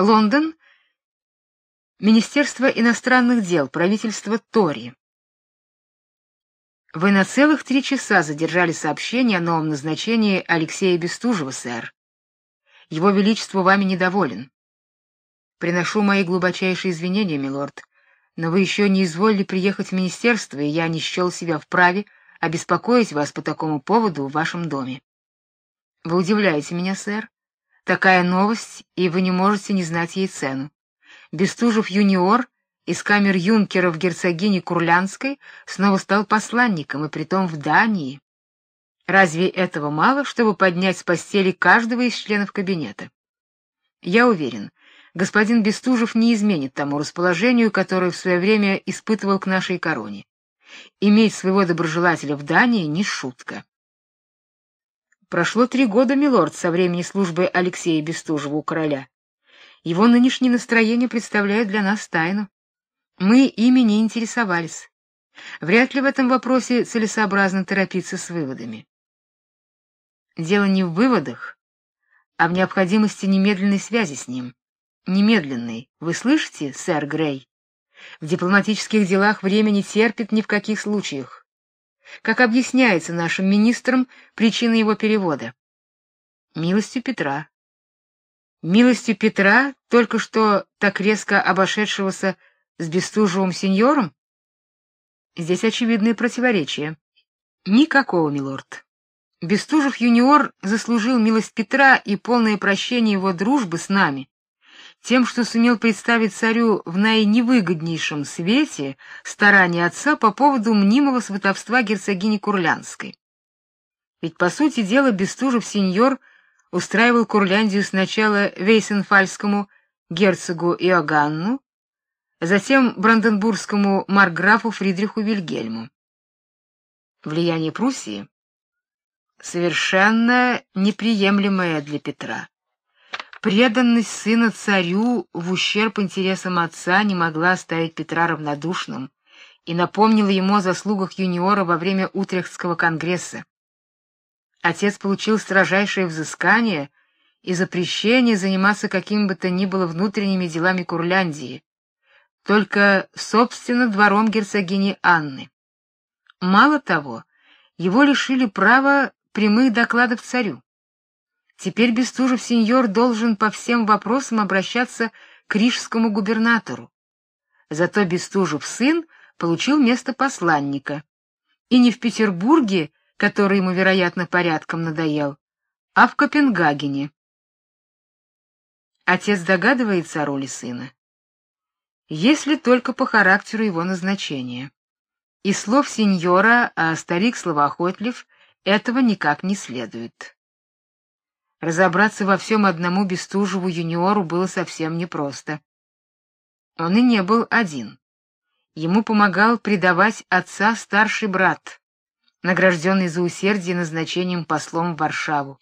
Лондон. Министерство иностранных дел, правительство Тори. Вы на целых три часа задержали сообщение о новом назначении Алексея Бестужева, сэр. Его величество вами недоволен. Приношу мои глубочайшие извинения, милорд, но вы еще не изволили приехать в министерство, и я не счел себя вправе обеспокоить вас по такому поводу в вашем доме. Вы удивляете меня, сэр. Такая новость, и вы не можете не знать ей цену. Бестужев юниор из камер юнкера в герцогине Курлянской снова стал посланником, и притом в Дании. Разве этого мало, чтобы поднять с постели каждого из членов кабинета? Я уверен, господин Бестужев не изменит тому расположению, которое в свое время испытывал к нашей короне. Иметь своего доброжелателя в Дании не шутка. Прошло три года, милорд, со времени службы Алексея Бестужева у короля. Его нынешнее настроение представляет для нас тайну. Мы ими не интересовались. Вряд ли в этом вопросе целесообразно торопиться с выводами. Дело не в выводах, а в необходимости немедленной связи с ним. Немедленной. Вы слышите, сэр Грей? В дипломатических делах время не терпит ни в каких случаях. Как объясняется нашим министрам причина его перевода? Милостью Петра. Милостью Петра, только что так резко обошедшегося с Бестужевым сеньором? Здесь очевидные противоречия. Никакого, милорд. Бестужев юниор заслужил милость Петра и полное прощение его дружбы с нами тем, что сумел представить царю в наиневыгоднейшем свете старания отца по поводу мнимого сватовства герцогини Курлянской. Ведь по сути дела Бестужев сеньор устраивал Курляндию сначала Вейсенфальскому герцогу Иоганну, затем бранденбургскому маркграфу Фридриху Вильгельму. Влияние Пруссии совершенно неприемлемое для Петра. Преданность сына царю в ущерб интересам отца не могла оставить Петра равнодушным и напомнила ему о заслугах юниора во время Утрехтского конгресса. Отец получил строжайшее взыскание и запрещение заниматься какими бы то ни было внутренними делами Курляндии, только собственно двором герцогини Анны. Мало того, его лишили права прямых докладов царю. Теперь Бестужев сеньор должен по всем вопросам обращаться к рижскому губернатору. Зато Бестужев сын получил место посланника. И не в Петербурге, который ему, вероятно, порядком надоел, а в Копенгагене. Отец догадывается о роли сына. Если только по характеру его назначения. Из слов сеньора, а старик словоохотлив, этого никак не следует. Разобраться во всем одному Бестужеву юниору было совсем непросто. Он и не был один. Ему помогал предавать отца старший брат, награжденный за усердие назначением послом в Варшаву.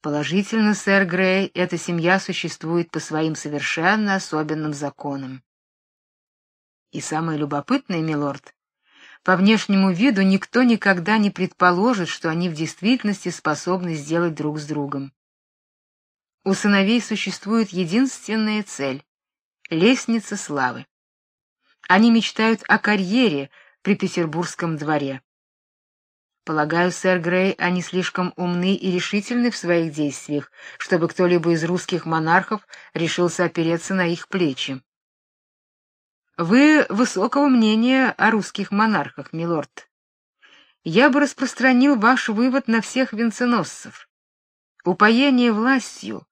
Положительно, сэр Грей, эта семья существует по своим совершенно особенным законам. И самое любопытное, милорд, по внешнему виду никто никогда не предположит, что они в действительности способны сделать друг с другом. У сыновей существует единственная цель лестница славы. Они мечтают о карьере при петербургском дворе. Полагаю, сэр Грей, они слишком умны и решительны в своих действиях, чтобы кто-либо из русских монархов решился опереться на их плечи. Вы высокого мнения о русских монархах, милорд. Я бы распространил ваш вывод на всех венценосцев. Упоение властью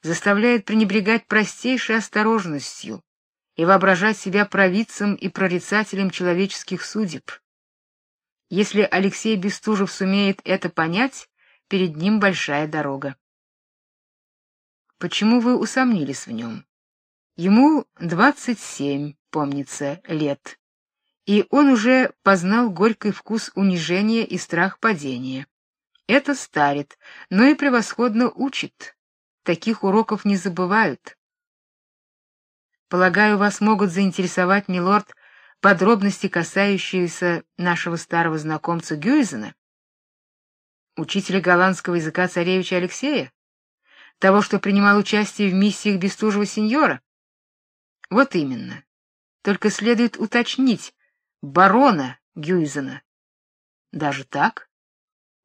заставляет пренебрегать простейшей осторожностью и воображать себя провидцем и прорицателем человеческих судеб. Если Алексей Бестужев сумеет это понять, перед ним большая дорога. Почему вы усомнились в нем? Ему двадцать семь помнится, лет. И он уже познал горький вкус унижения и страх падения. Это старит, но и превосходно учит. Таких уроков не забывают. Полагаю, вас могут заинтересовать, милорд, подробности, касающиеся нашего старого знакомца Гюйзена, учителя голландского языка царевича Алексея. Того, что принимал участие в миссиях Бестужева сеньора? Вот именно. Только следует уточнить барона Гюйзена. Даже так?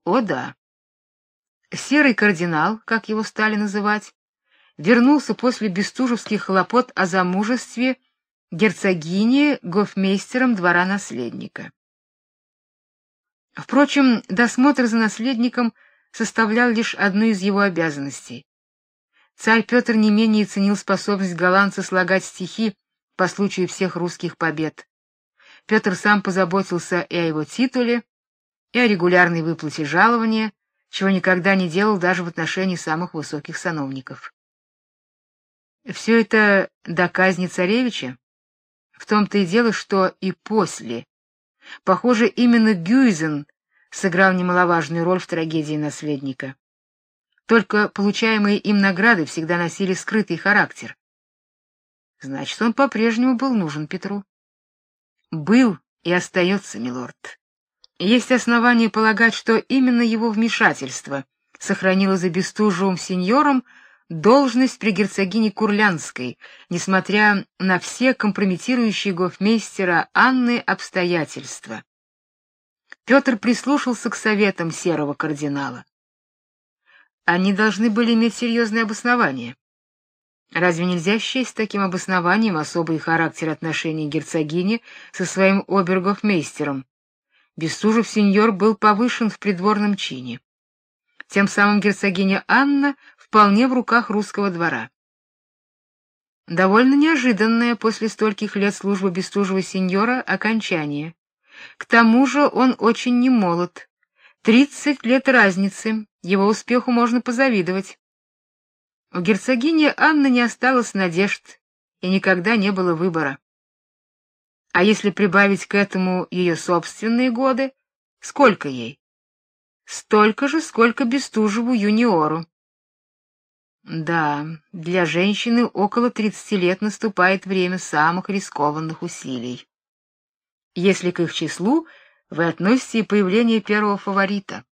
О да. Серый кардинал, как его стали называть, вернулся после бестужевских хлопот о замужестве герцогини гофмейстером двора наследника. Впрочем, досмотр за наследником составлял лишь одну из его обязанностей. Царь Петр не менее ценил способность голландца слагать стихи по случаю всех русских побед. Петр сам позаботился и о его титуле, и о регулярной выплате жалования, чего никогда не делал даже в отношении самых высоких сановников. Все это до казни царевича. В том-то и дело, что и после. Похоже, именно Гюйзен сыграл немаловажную роль в трагедии наследника. Только получаемые им награды всегда носили скрытый характер. Значит, он по-прежнему был нужен Петру. Был и остается, милорд. Есть основания полагать, что именно его вмешательство сохранило за Бестужевым сеньором должность при герцогине Курлянской, несмотря на все компрометирующие гофмейстера Анны обстоятельства. Петр прислушался к советам серого кардинала. Они должны были иметь серьезное обоснование. Разве нельзя счесть таким обоснованием особый характер отношений герцогини со своим обергофмейстером? Бестужев сеньор был повышен в придворном чине. Тем самым герцогиня Анна вполне в руках русского двора. Довольно неожиданное после стольких лет службы Бестужева сеньора окончание. К тому же он очень немолод. Тридцать лет разницы, его успеху можно позавидовать. У герцогини Анны не осталось надежд и никогда не было выбора. А если прибавить к этому ее собственные годы, сколько ей? Столько же, сколько Бестужеву юниору. Да, для женщины около 30 лет наступает время самых рискованных усилий. Если к их числу вы относите и появление первого фаворита.